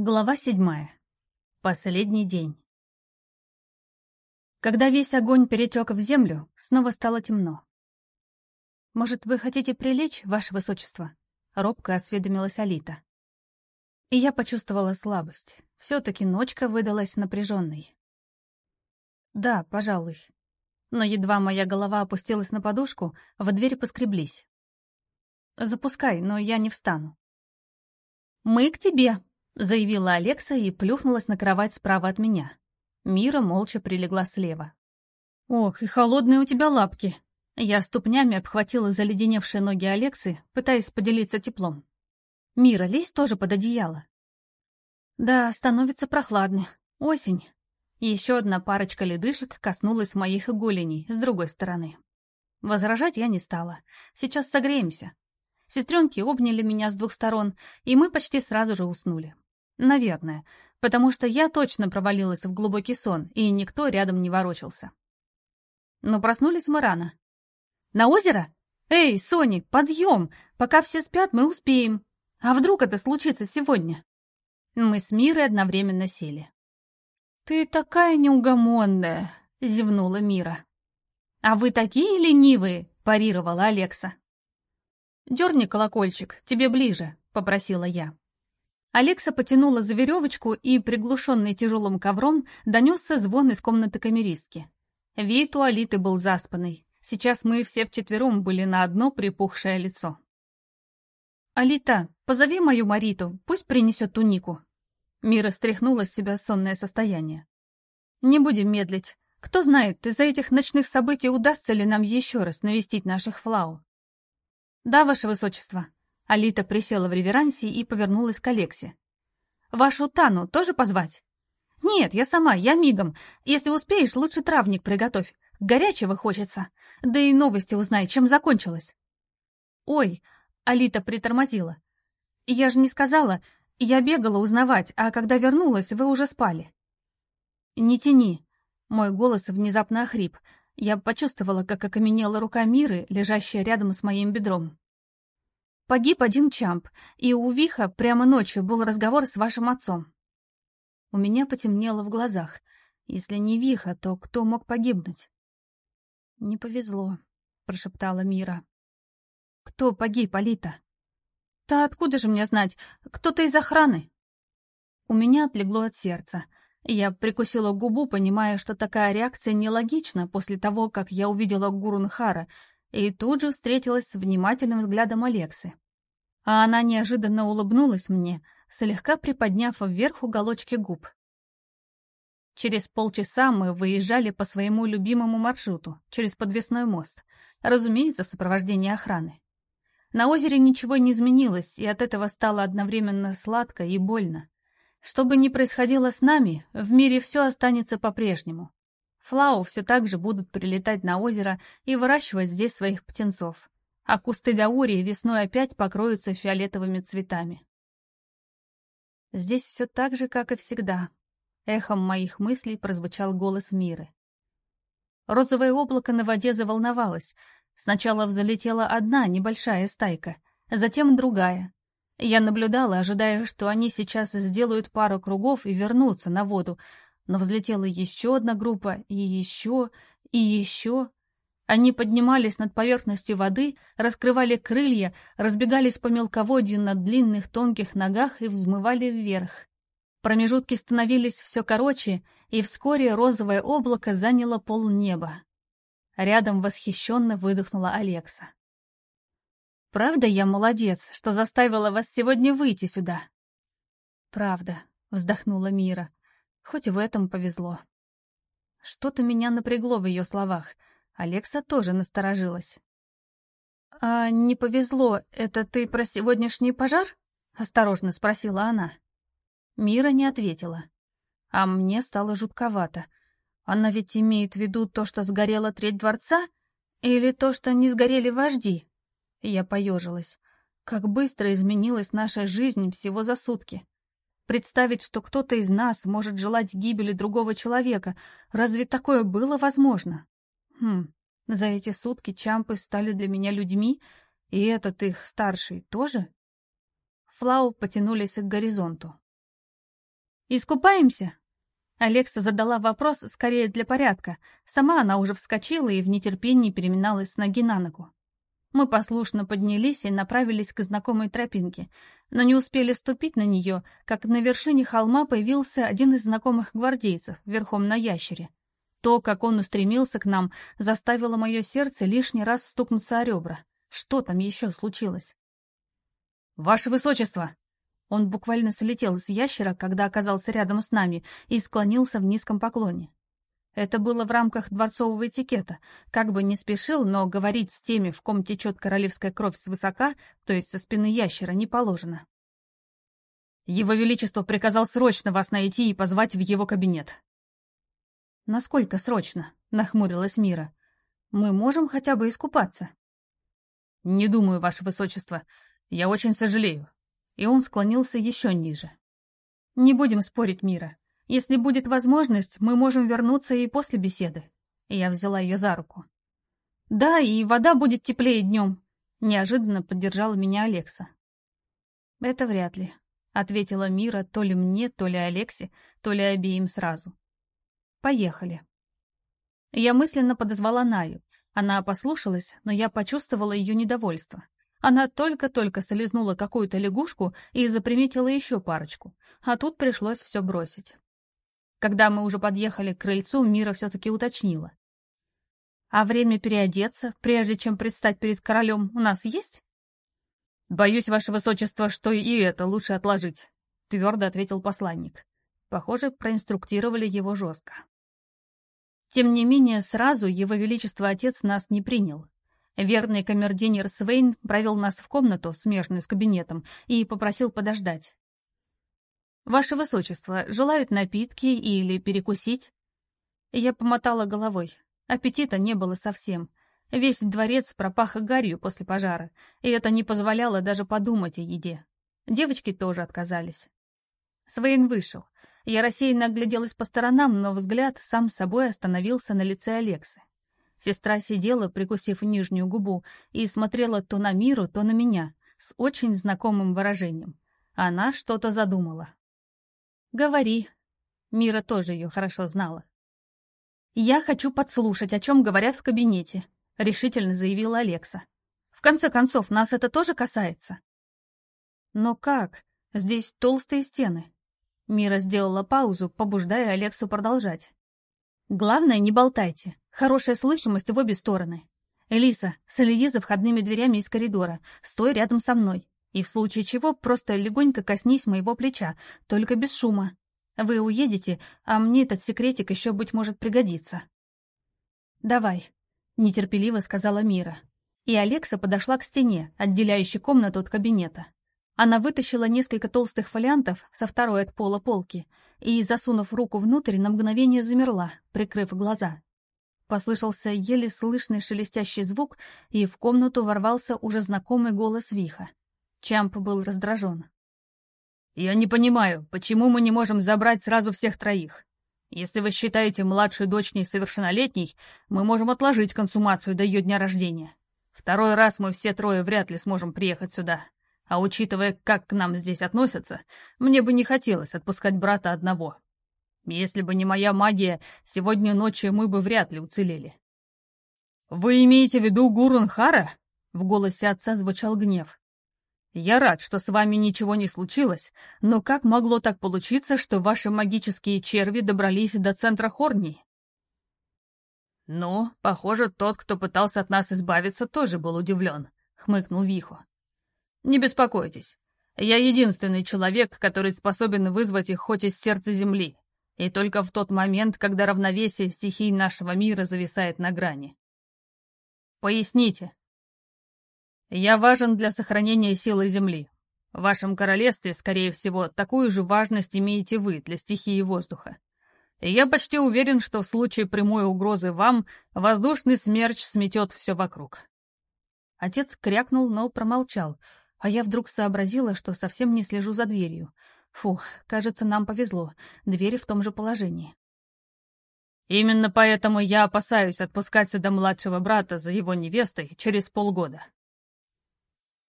Глава седьмая. Последний день. Когда весь огонь перетек в землю, снова стало темно. «Может, вы хотите прилечь, ваше высочество?» — робко осведомилась Алита. И я почувствовала слабость. Все-таки ночка выдалась напряженной. «Да, пожалуй». Но едва моя голова опустилась на подушку, в дверь поскреблись. «Запускай, но я не встану». «Мы к тебе», заявила Алекса и плюхнулась на кровать справа от меня. Мира молча прилегла слева. «Ох, и холодные у тебя лапки!» Я ступнями обхватила заледеневшие ноги Алексы, пытаясь поделиться теплом. «Мира, лезь тоже под одеяло». «Да, становится прохладно. Осень». Еще одна парочка ледышек коснулась моих голеней с другой стороны. Возражать я не стала. Сейчас согреемся. Сестренки обняли меня с двух сторон, и мы почти сразу же уснули. Наверное, потому что я точно провалилась в глубокий сон, и никто рядом не ворочался. Но проснулись мы рано. «На озеро? Эй, Сони, подъем! Пока все спят, мы успеем. А вдруг это случится сегодня?» Мы с Мирой одновременно сели. «Ты такая неугомонная!» — зевнула Мира. «А вы такие ленивые!» — парировала Алекса. «Дерни колокольчик, тебе ближе», — попросила я. Алекса потянула за веревочку, и, приглушенный тяжелым ковром, донесся звон из комнаты камеристки. Вид у Алиты был заспанный. Сейчас мы все вчетвером были на одно припухшее лицо. «Алита, позови мою Мариту, пусть принесет тунику». Мира стряхнула с себя сонное состояние. «Не будем медлить. Кто знает, из-за этих ночных событий удастся ли нам еще раз навестить наших флау?» «Да, ваше высочество», Алита присела в реверансе и повернулась к Алексе. «Вашу Тану тоже позвать?» «Нет, я сама, я мигом. Если успеешь, лучше травник приготовь. Горячего хочется. Да и новости узнай, чем закончилось». «Ой», — Алита притормозила. «Я же не сказала. Я бегала узнавать, а когда вернулась, вы уже спали». «Не тяни». Мой голос внезапно охрип. Я почувствовала, как окаменела рука Миры, лежащая рядом с моим бедром. Погиб один Чамп, и у Виха прямо ночью был разговор с вашим отцом. У меня потемнело в глазах. Если не Виха, то кто мог погибнуть? Не повезло, прошептала Мира. Кто погиб, Алита? Да откуда же мне знать? Кто-то из охраны. У меня отлегло от сердца. Я прикусила губу, понимая, что такая реакция нелогична после того, как я увидела Гурунхара, и тут же встретилась с внимательным взглядом Алексы. А она неожиданно улыбнулась мне, слегка приподняв вверх уголочки губ. Через полчаса мы выезжали по своему любимому маршруту, через подвесной мост, разумеется, сопровождение охраны. На озере ничего не изменилось, и от этого стало одновременно сладко и больно. Что бы ни происходило с нами, в мире все останется по-прежнему. Флау все так же будут прилетать на озеро и выращивать здесь своих птенцов, а кусты даурии весной опять покроются фиолетовыми цветами. Здесь все так же, как и всегда. Эхом моих мыслей прозвучал голос Миры. Розовое облако на воде заволновалось. Сначала взлетела одна небольшая стайка, затем другая. Я наблюдала, ожидая, что они сейчас сделают пару кругов и вернутся на воду, но взлетела еще одна группа, и еще, и еще. Они поднимались над поверхностью воды, раскрывали крылья, разбегались по мелководью на длинных тонких ногах и взмывали вверх. Промежутки становились все короче, и вскоре розовое облако заняло полнеба. Рядом восхищенно выдохнула Алекса. «Правда я молодец, что заставила вас сегодня выйти сюда?» «Правда», — вздохнула Мира. Хоть в этом повезло. Что-то меня напрягло в ее словах. Алекса тоже насторожилась. «А не повезло, это ты про сегодняшний пожар?» — осторожно спросила она. Мира не ответила. А мне стало жутковато. Она ведь имеет в виду то, что сгорела треть дворца? Или то, что не сгорели вожди? Я поежилась. Как быстро изменилась наша жизнь всего за сутки. Представить, что кто-то из нас может желать гибели другого человека, разве такое было возможно? Хм, за эти сутки чампы стали для меня людьми, и этот их старший тоже? Флау потянулись к горизонту. «Искупаемся?» Алекса задала вопрос скорее для порядка. Сама она уже вскочила и в нетерпении переминалась с ноги на ногу. Мы послушно поднялись и направились к знакомой тропинке, но не успели ступить на нее, как на вершине холма появился один из знакомых гвардейцев, верхом на ящере. То, как он устремился к нам, заставило мое сердце лишний раз стукнуться о ребра. Что там еще случилось? «Ваше Высочество!» Он буквально слетел с ящера, когда оказался рядом с нами, и склонился в низком поклоне. Это было в рамках дворцового этикета. Как бы не спешил, но говорить с теми, в ком течет королевская кровь свысока, то есть со спины ящера, не положено. Его Величество приказал срочно вас найти и позвать в его кабинет. «Насколько срочно?» — нахмурилась Мира. «Мы можем хотя бы искупаться?» «Не думаю, Ваше Высочество. Я очень сожалею и он склонился еще ниже. «Не будем спорить, Мира. Если будет возможность, мы можем вернуться и после беседы». Я взяла ее за руку. «Да, и вода будет теплее днем», — неожиданно поддержала меня Алекса. «Это вряд ли», — ответила Мира то ли мне, то ли Алексе, то ли обеим сразу. «Поехали». Я мысленно подозвала Наю. Она послушалась, но я почувствовала ее недовольство. Она только-только солизнула какую-то лягушку и заприметила еще парочку, а тут пришлось все бросить. Когда мы уже подъехали к крыльцу, Мира все-таки уточнила. «А время переодеться, прежде чем предстать перед королем, у нас есть?» «Боюсь, ваше высочество, что и это лучше отложить», — твердо ответил посланник. Похоже, проинструктировали его жестко. Тем не менее, сразу его величество отец нас не принял, Верный камердинер Свейн провел нас в комнату, смежную с кабинетом, и попросил подождать. «Ваше Высочество, желают напитки или перекусить?» Я помотала головой. Аппетита не было совсем. Весь дворец пропах гарью после пожара, и это не позволяло даже подумать о еде. Девочки тоже отказались. Свейн вышел. Я рассеянно огляделась по сторонам, но взгляд сам собой остановился на лице Алексы. Сестра сидела, прикусив нижнюю губу, и смотрела то на Миру, то на меня, с очень знакомым выражением. Она что-то задумала. «Говори». Мира тоже ее хорошо знала. «Я хочу подслушать, о чем говорят в кабинете», — решительно заявила Алекса. «В конце концов, нас это тоже касается». «Но как? Здесь толстые стены». Мира сделала паузу, побуждая Алексу продолжать. «Главное, не болтайте. Хорошая слышимость в обе стороны. Элиса, следи за входными дверями из коридора. Стой рядом со мной. И в случае чего просто легонько коснись моего плеча, только без шума. Вы уедете, а мне этот секретик еще, быть может, пригодится. «Давай», — нетерпеливо сказала Мира. И Алекса подошла к стене, отделяющей комнату от кабинета. Она вытащила несколько толстых фолиантов со второй от пола полки и, засунув руку внутрь, на мгновение замерла, прикрыв глаза. Послышался еле слышный шелестящий звук, и в комнату ворвался уже знакомый голос Виха. Чамп был раздражен. «Я не понимаю, почему мы не можем забрать сразу всех троих? Если вы считаете младшую дочь несовершеннолетней, мы можем отложить консумацию до ее дня рождения. Второй раз мы все трое вряд ли сможем приехать сюда. А учитывая, как к нам здесь относятся, мне бы не хотелось отпускать брата одного. Если бы не моя магия, сегодня ночью мы бы вряд ли уцелели. «Вы имеете в виду Гурунхара?» В голосе отца звучал гнев. «Я рад, что с вами ничего не случилось, но как могло так получиться, что ваши магические черви добрались до центра Хорни?» «Ну, похоже, тот, кто пытался от нас избавиться, тоже был удивлен», — хмыкнул Вихо. «Не беспокойтесь. Я единственный человек, который способен вызвать их хоть из сердца земли. И только в тот момент, когда равновесие стихий нашего мира зависает на грани. Поясните. Я важен для сохранения силы Земли. В вашем королевстве, скорее всего, такую же важность имеете вы для стихии воздуха. И я почти уверен, что в случае прямой угрозы вам воздушный смерч сметет все вокруг. Отец крякнул, но промолчал, а я вдруг сообразила, что совсем не слежу за дверью — Фух, кажется, нам повезло. Двери в том же положении. Именно поэтому я опасаюсь отпускать сюда младшего брата за его невестой через полгода.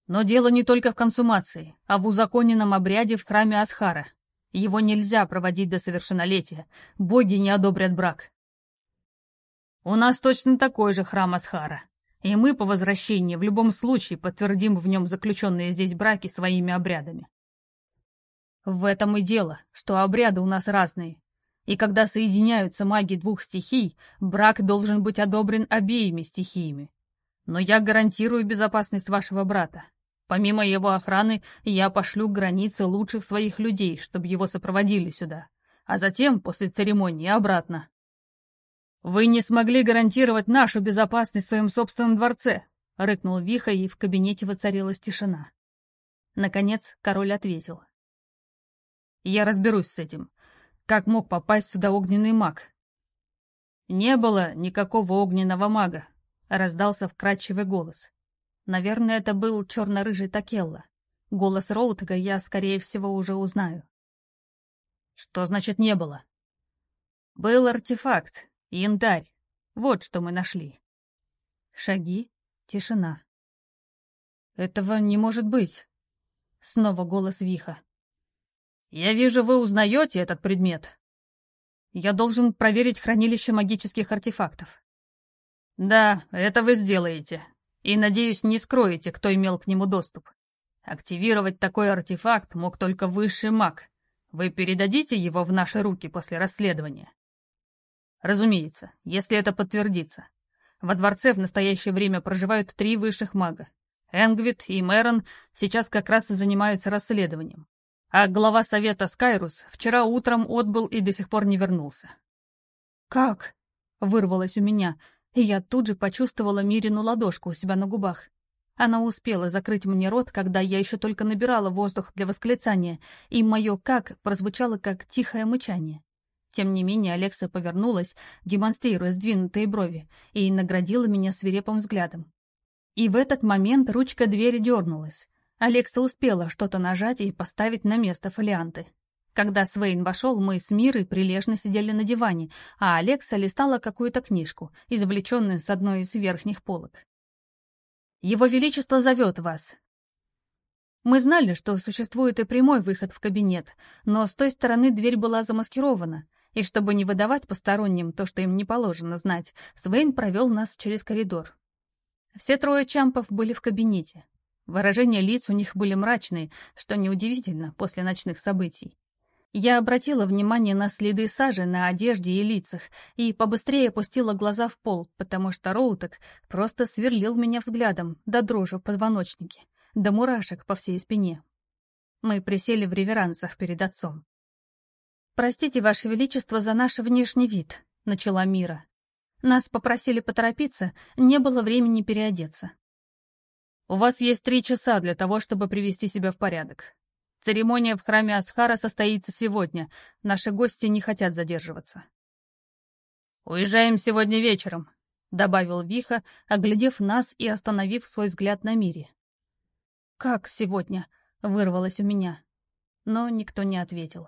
Но дело не только в консумации, а в узаконенном обряде в храме Асхара. Его нельзя проводить до совершеннолетия. Боги не одобрят брак. У нас точно такой же храм Асхара. И мы по возвращении в любом случае подтвердим в нем заключенные здесь браки своими обрядами. В этом и дело, что обряды у нас разные. И когда соединяются маги двух стихий, брак должен быть одобрен обеими стихиями. Но я гарантирую безопасность вашего брата. Помимо его охраны, я пошлю к границе лучших своих людей, чтобы его сопроводили сюда. А затем, после церемонии, обратно. «Вы не смогли гарантировать нашу безопасность в своем собственном дворце», — рыкнул Виха, и в кабинете воцарилась тишина. Наконец король ответил. «Я разберусь с этим. Как мог попасть сюда огненный маг?» «Не было никакого огненного мага», — раздался вкрадчивый голос. Наверное, это был черно-рыжий Такелла. Голос Роутага я, скорее всего, уже узнаю. Что значит «не было»? Был артефакт, янтарь. Вот что мы нашли. Шаги, тишина. Этого не может быть. Снова голос Виха. Я вижу, вы узнаете этот предмет. Я должен проверить хранилище магических артефактов. Да, это вы сделаете, и, надеюсь, не скроете, кто имел к нему доступ. Активировать такой артефакт мог только высший маг. Вы передадите его в наши руки после расследования? Разумеется, если это подтвердится. Во дворце в настоящее время проживают три высших мага. Энгвит и Мэрон сейчас как раз и занимаются расследованием. А глава совета Скайрус вчера утром отбыл и до сих пор не вернулся. «Как?» — вырвалось у меня — и я тут же почувствовала Мирину ладошку у себя на губах. Она успела закрыть мне рот, когда я еще только набирала воздух для восклицания, и мое «как» прозвучало как тихое мычание. Тем не менее Алекса повернулась, демонстрируя сдвинутые брови, и наградила меня свирепым взглядом. И в этот момент ручка двери дернулась. Алекса успела что-то нажать и поставить на место фолианты. Когда Свейн вошел, мы с Мирой прилежно сидели на диване, а Алекса листала какую-то книжку, извлеченную с одной из верхних полок. «Его Величество зовет вас». Мы знали, что существует и прямой выход в кабинет, но с той стороны дверь была замаскирована, и чтобы не выдавать посторонним то, что им не положено знать, Свейн провел нас через коридор. Все трое чампов были в кабинете. Выражения лиц у них были мрачные, что неудивительно после ночных событий. Я обратила внимание на следы сажи на одежде и лицах и побыстрее опустила глаза в пол, потому что Роутек просто сверлил меня взглядом до дрожи в позвоночнике, до мурашек по всей спине. Мы присели в реверансах перед отцом. «Простите, Ваше Величество, за наш внешний вид», — начала Мира. «Нас попросили поторопиться, не было времени переодеться». «У вас есть три часа для того, чтобы привести себя в порядок. Церемония в храме Асхара состоится сегодня. Наши гости не хотят задерживаться. «Уезжаем сегодня вечером», — добавил Виха, оглядев нас и остановив свой взгляд на мире. «Как сегодня?» — вырвалось у меня. Но никто не ответил.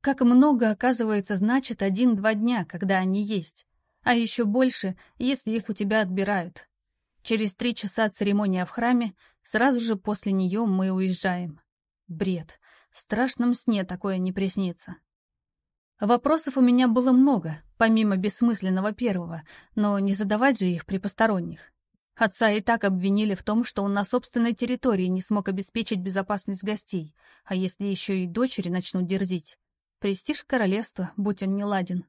Как много, оказывается, значит один-два дня, когда они есть. А еще больше, если их у тебя отбирают. Через три часа церемония в храме, сразу же после нее мы уезжаем. Бред. В страшном сне такое не приснится. Вопросов у меня было много, помимо бессмысленного первого, но не задавать же их при посторонних. Отца и так обвинили в том, что он на собственной территории не смог обеспечить безопасность гостей, а если еще и дочери начнут дерзить. Престиж королевства, будь он не ладен.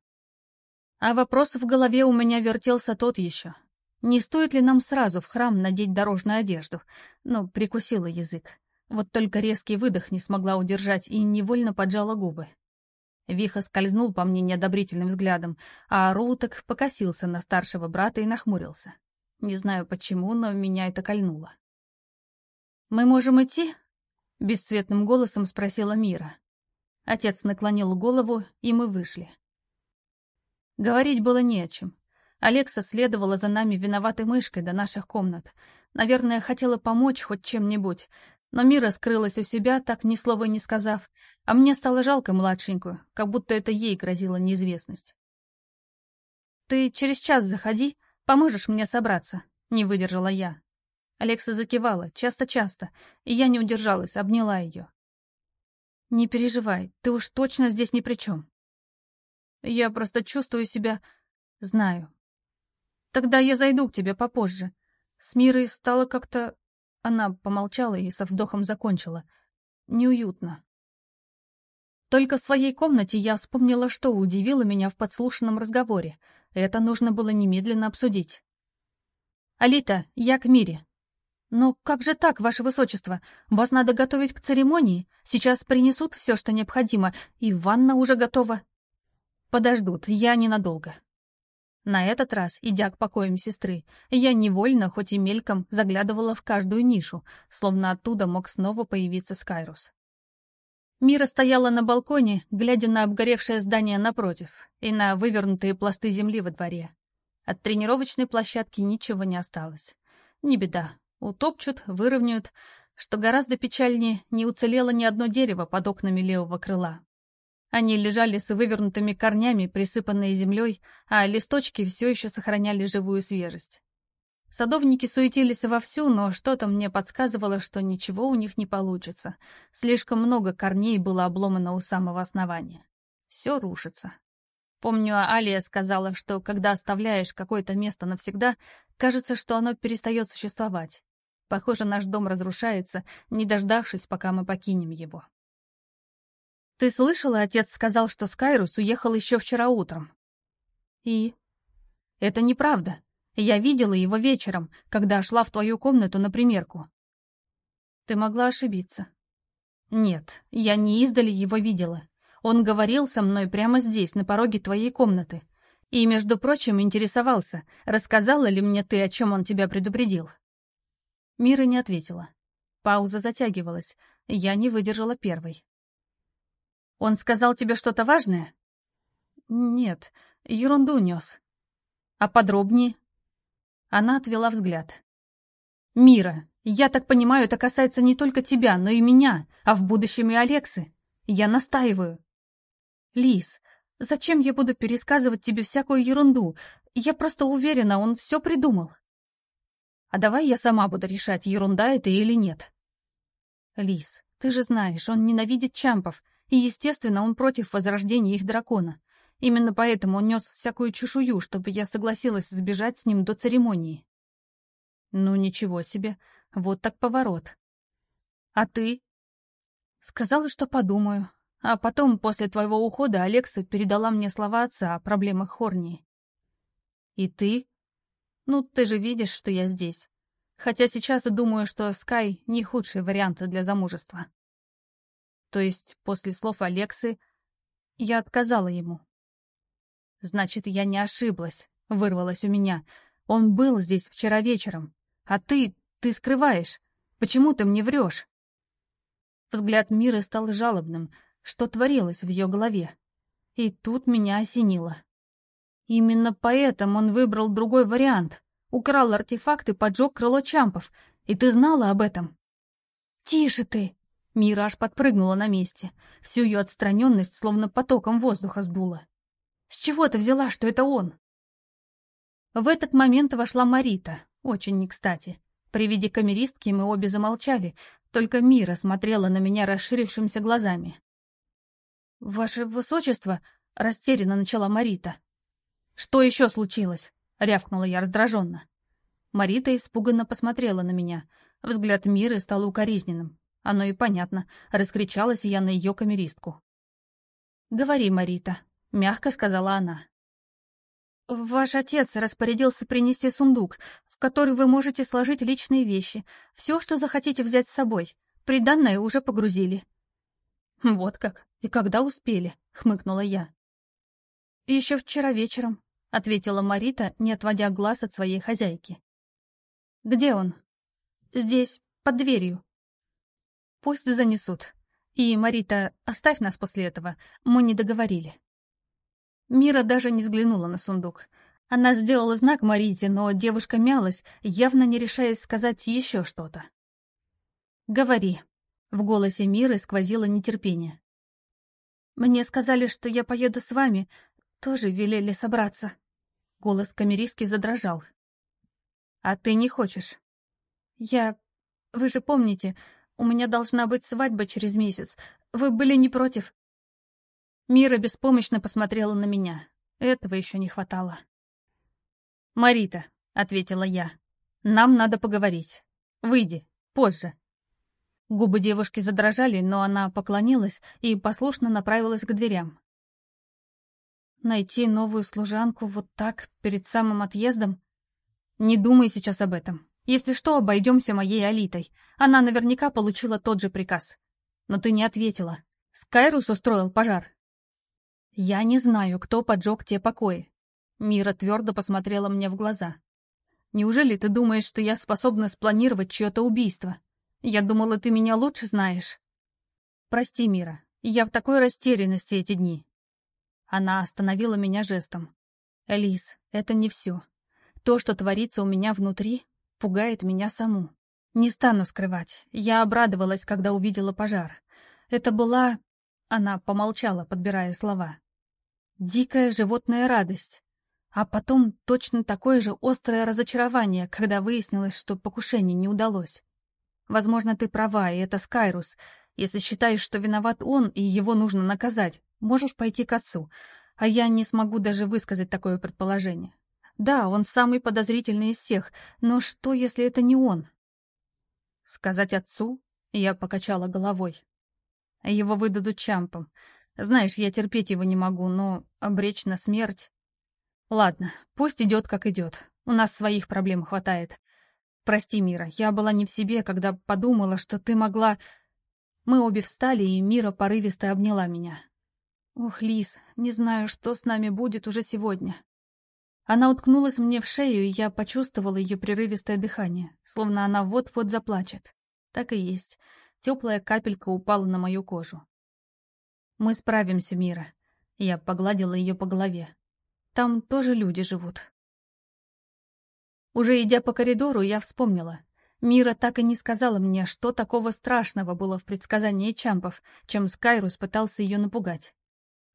А вопрос в голове у меня вертелся тот еще. Не стоит ли нам сразу в храм надеть дорожную одежду? Но прикусила язык. Вот только резкий выдох не смогла удержать и невольно поджала губы. Виха скользнул по мне неодобрительным взглядом, а Роутек покосился на старшего брата и нахмурился. Не знаю почему, но меня это кольнуло. «Мы можем идти?» — бесцветным голосом спросила Мира. Отец наклонил голову, и мы вышли. Говорить было не о чем. Алекса следовала за нами виноватой мышкой до наших комнат. Наверное, хотела помочь хоть чем-нибудь, но Мира скрылась у себя, так ни слова не сказав, а мне стало жалко младшенькую, как будто это ей грозила неизвестность. «Ты через час заходи, поможешь мне собраться», — не выдержала я. Алекса закивала, часто-часто, и я не удержалась, обняла ее. Не переживай, ты уж точно здесь ни при чем. Я просто чувствую себя... Знаю. Тогда я зайду к тебе попозже. С Мирой стало как-то... Она помолчала и со вздохом закончила. Неуютно. Только в своей комнате я вспомнила, что удивило меня в подслушанном разговоре. Это нужно было немедленно обсудить. «Алита, я к Мире». «Но как же так, ваше высочество? Вас надо готовить к церемонии. Сейчас принесут все, что необходимо, и ванна уже готова». «Подождут, я ненадолго». На этот раз, идя к покоям сестры, я невольно, хоть и мельком, заглядывала в каждую нишу, словно оттуда мог снова появиться Скайрус. Мира стояла на балконе, глядя на обгоревшее здание напротив и на вывернутые пласты земли во дворе. От тренировочной площадки ничего не осталось. Не беда, утопчут, выровняют. Что гораздо печальнее, не уцелело ни одно дерево под окнами левого крыла. Они лежали с вывернутыми корнями, присыпанные землей, а листочки все еще сохраняли живую свежесть. Садовники суетились вовсю, но что-то мне подсказывало, что ничего у них не получится. Слишком много корней было обломано у самого основания. Все рушится. Помню, Алия сказала, что когда оставляешь какое-то место навсегда, кажется, что оно перестает существовать. Похоже, наш дом разрушается, не дождавшись, пока мы покинем его. «Ты слышала, отец сказал, что Скайрус уехал еще вчера утром?» «И?» «Это неправда. Я видела его вечером, когда шла в твою комнату на примерку. Ты могла ошибиться. Нет, я не издали его видела. Он говорил со мной прямо здесь, на пороге твоей комнаты. И, между прочим, интересовался, рассказала ли мне ты, о чем он тебя предупредил. Мира не ответила. Пауза затягивалась. Я не выдержала первой. «Он сказал тебе что-то важное?» «Нет, ерунду нес». «А подробнее?» Она отвела взгляд. «Мира, я так понимаю, это касается не только тебя, но и меня, а в будущем и Алексы. Я настаиваю». «Лис, зачем я буду пересказывать тебе всякую ерунду? Я просто уверена, он все придумал». «А давай я сама буду решать, ерунда это или нет». «Лис, ты же знаешь, он ненавидит Чампов, и, естественно, он против возрождения их дракона. Именно поэтому он нес всякую чешую, чтобы я согласилась сбежать с ним до церемонии. Ну, ничего себе. Вот так поворот. А ты? Сказала, что подумаю. А потом, после твоего ухода, Алекса передала мне слова отца о проблемах Хорнии. И ты? Ну, ты же видишь, что я здесь. Хотя сейчас и думаю, что Скай не худший вариант для замужества. То есть, после слов Алексы, я отказала ему. «Значит, я не ошиблась», — вырвалось у меня. «Он был здесь вчера вечером. А ты, ты скрываешь. Почему ты мне врешь?» Взгляд Миры стал жалобным. Что творилось в ее голове? И тут меня осенило. Именно поэтому он выбрал другой вариант. Украл артефакт и поджег крыло Чампов. И ты знала об этом? «Тише ты!» Мира аж подпрыгнула на месте. Всю ее отстраненность словно потоком воздуха сдула. С чего ты взяла, что это он?» В этот момент вошла Марита, очень не кстати. При виде камеристки мы обе замолчали, только Мира смотрела на меня расширившимися глазами. «Ваше высочество!» — растерянно начала Марита. «Что еще случилось?» — рявкнула я раздраженно. Марита испуганно посмотрела на меня. Взгляд Миры стал укоризненным. Оно и понятно. Раскричалась я на ее камеристку. «Говори, Марита», — мягко сказала она. «Ваш отец распорядился принести сундук, в который вы можете сложить личные вещи, все, что захотите взять с собой. Приданное уже погрузили». «Вот как? И когда успели?» — хмыкнула я. «Еще вчера вечером», — ответила Марита, не отводя глаз от своей хозяйки. «Где он?» «Здесь, под дверью». «Пусть занесут. И, Марита, оставь нас после этого, мы не договорили». Мира даже не взглянула на сундук. Она сделала знак Марите, но девушка мялась, явно не решаясь сказать еще что-то. «Говори». В голосе Миры сквозило нетерпение. «Мне сказали, что я поеду с вами. Тоже велели собраться». Голос камеристки задрожал. «А ты не хочешь?» «Я... Вы же помните, у меня должна быть свадьба через месяц. вы были не против?» Мира беспомощно посмотрела на меня. Этого еще не хватало. «Марита», — ответила я, — «нам надо поговорить. Выйди, позже». Губы девушки задрожали, но она поклонилась и послушно направилась к дверям. Найти новую служанку вот так, перед самым отъездом? Не думай сейчас об этом. Если что, обойдемся моей Алитой. Она наверняка получила тот же приказ. Но ты не ответила. Скайрус устроил пожар. Я не знаю, кто поджег те покои. Мира твердо посмотрела мне в глаза. Неужели ты думаешь, что я способна спланировать чье-то убийство? Я думала, ты меня лучше знаешь. Прости, Мира, я в такой растерянности эти дни. Она остановила меня жестом. Элис, это не все. То, что творится у меня внутри, пугает меня саму. Не стану скрывать, я обрадовалась, когда увидела пожар. Это была... Она помолчала, подбирая слова. Дикая животная радость. А потом точно такое же острое разочарование, когда выяснилось, что покушение не удалось. Возможно, ты права, и это Скайрус. Если считаешь, что виноват он, и его нужно наказать, можешь пойти к отцу. А я не смогу даже высказать такое предположение. Да, он самый подозрительный из всех, но что, если это не он? Сказать отцу? Я покачала головой. Его выдадут Чампом. Знаешь, я терпеть его не могу, но обречь на смерть... Ладно, пусть идет, как идет. У нас своих проблем хватает. Прости, Мира, я была не в себе, когда подумала, что ты могла... Мы обе встали, и Мира порывисто обняла меня. Ох, Лис, не знаю, что с нами будет уже сегодня. Она уткнулась мне в шею, и я почувствовала ее прерывистое дыхание, словно она вот-вот заплачет. Так и есть. Теплая капелька упала на мою кожу. «Мы справимся, Мира». Я погладила ее по голове. «Там тоже люди живут». Уже идя по коридору, я вспомнила. Мира так и не сказала мне, что такого страшного было в предсказании Чампов, чем Скайрус пытался ее напугать.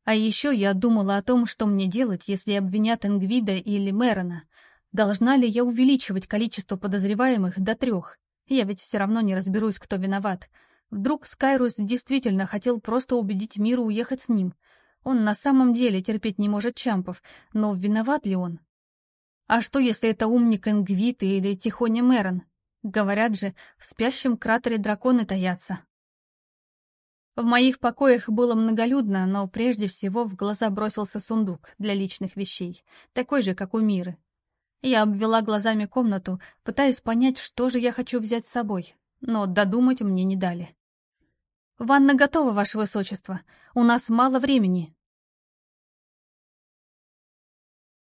А еще я думала о том, что мне делать, если обвинят Энгвида или Мэрона. Должна ли я увеличивать количество подозреваемых до трех? Я ведь все равно не разберусь, кто виноват. Вдруг Скайрус действительно хотел просто убедить Миру уехать с ним. Он на самом деле терпеть не может Чампов, но виноват ли он? А что, если это умник Энгвит или Тихоня Мэрон? Говорят же, в спящем кратере драконы таятся. В моих покоях было многолюдно, но прежде всего в глаза бросился сундук для личных вещей, такой же, как у Миры. Я обвела глазами комнату, пытаясь понять, что же я хочу взять с собой, но додумать мне не дали. «Ванна готова, ваше высочество. У нас мало времени»,